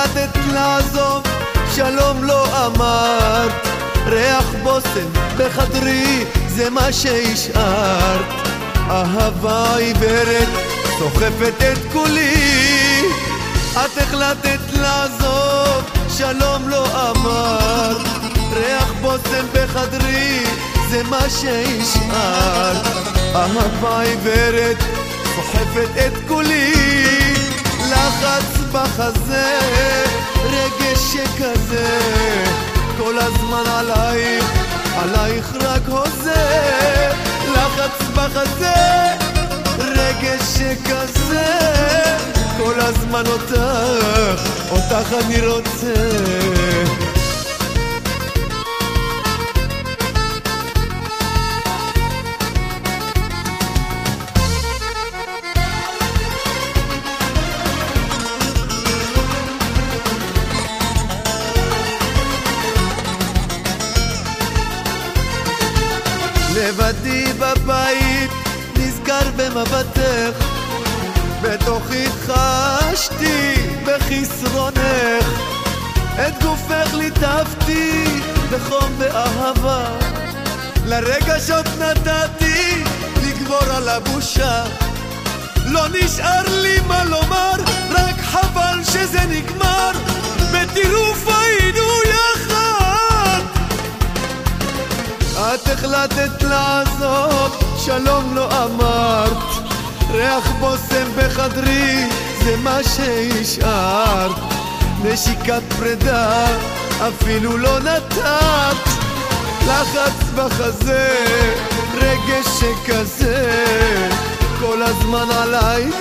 החלטת לעזוב, שלום לא אמרת, ריח בושם בחדרי זה מה שהשארת. אהבה עיוורת סוחפת את כולי, את החלטת לעזוב, שלום לא אמרת, ריח בושם בחדרי זה מה שהשארת. אהבה עיוורת סוחפת את כולי לחץ בחזה, רגש שכזה, כל הזמן עלייך, עלייך רק הוזה, לחץ בחזה, רגש שכזה, כל הזמן אותך, אותך אני רוצה. לבדי בבית, נזכר במבטך, בתוכי חשתי בחסרונך, את גופך ליטפתי בחום ואהבה, לרגשות נתתי לגבור על הבושה. לא נשאר לי מה לומר, רק חבל שזה נגמר, בטירוף היינו את החלטת לעזוב, שלום לא אמרת, ריח בושם בחדרי זה מה שהשארת, נשיקת פרידה אפילו לא נתת, לחץ בחזה, רגש שכזה, כל הזמן עלייך,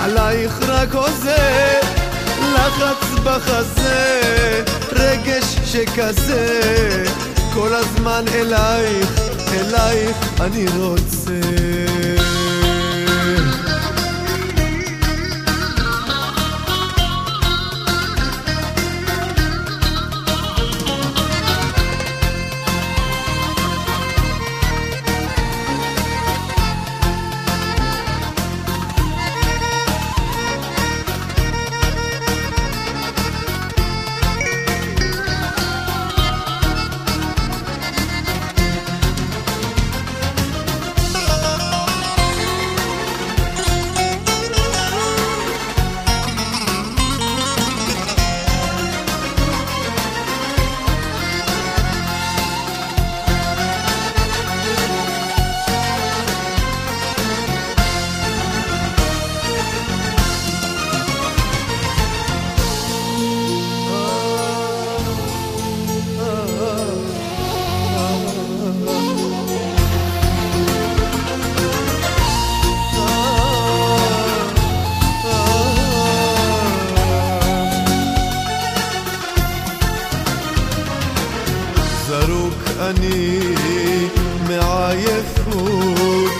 עלייך רק הוזה, לחץ בחזה, רגש שכזה, כל הזמן אלייך, אלייך אני רוצה. אני מעייפות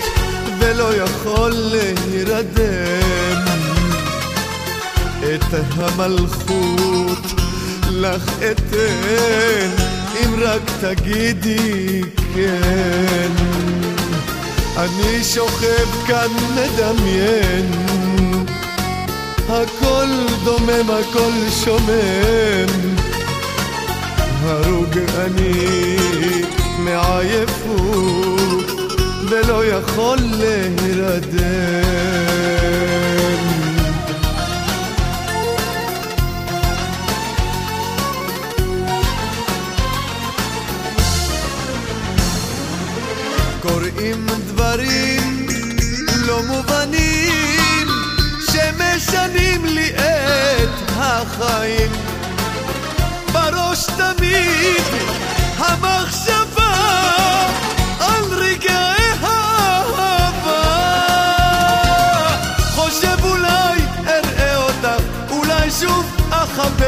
ולא יכול להירדם. את המלכות לך אתן אם רק תגידי כן. אני שוכב כאן מדמיין הכל דומם, הכל שומם יכול להירדם קוראים דברים לא מובנים שמשנים לי את החיים. בראש תמיד המחשבה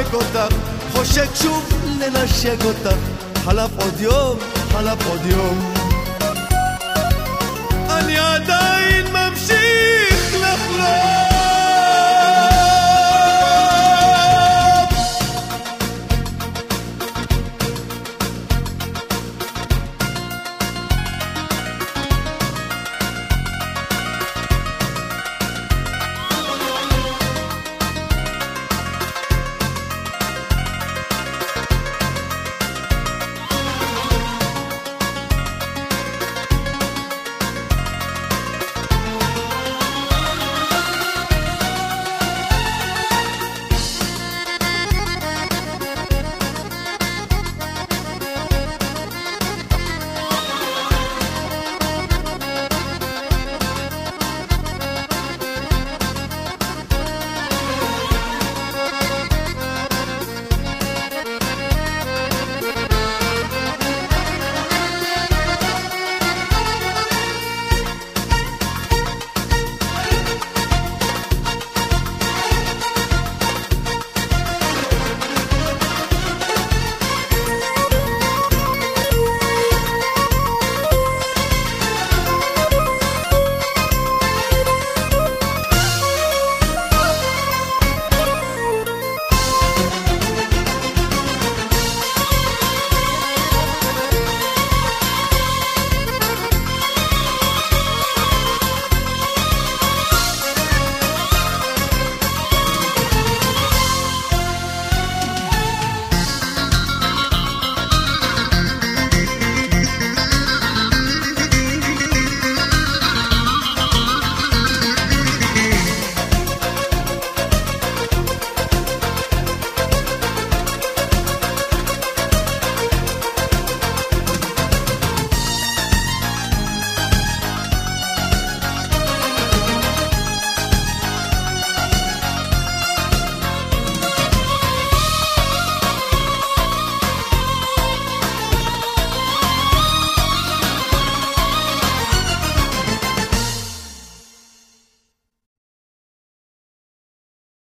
לחבק אותך, חושק שוב לנשק אותך, חלף עוד יום, חלף עוד יום. אני עדיין ממשיך לחלום